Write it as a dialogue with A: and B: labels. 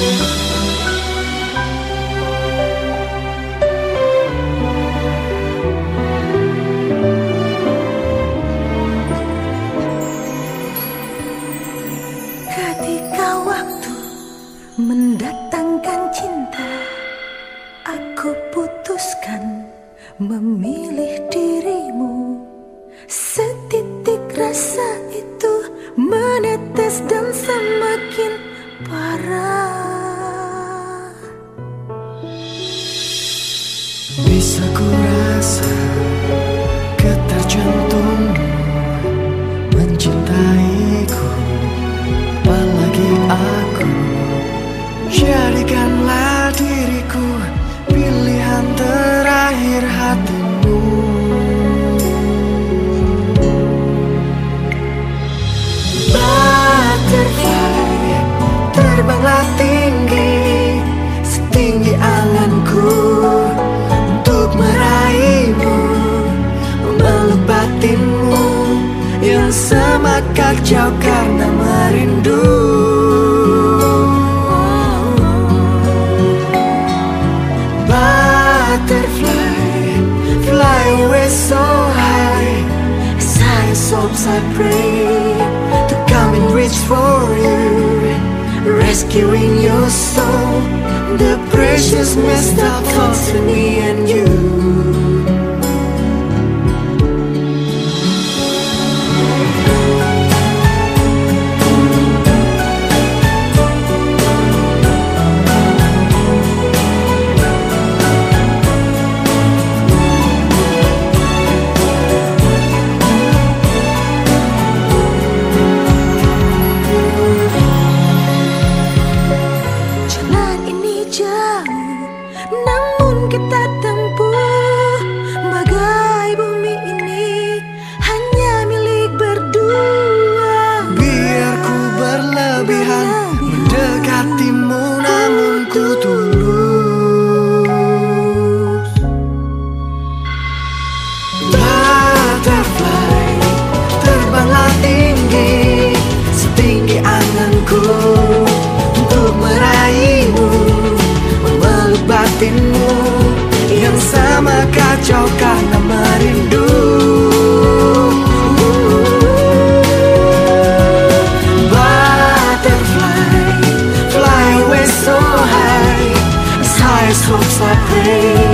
A: Ketika waktu mendatangkan cinta Aku putuskan memilih dirimu. Setitik rasa itu menetes dan semakin parah.
B: Bisa ku rasa Batinmu Yang semakin jauh karena merindu. Butterfly Fly away so high.
A: As
B: hopes I pray To come and reach for you. Rescuing your soul The precious messed up
A: thoughts in
B: me and you
A: 能
B: batinmu Yang sama kacau karena merindu. Butterfly, fly away so high. As high as hopes I pray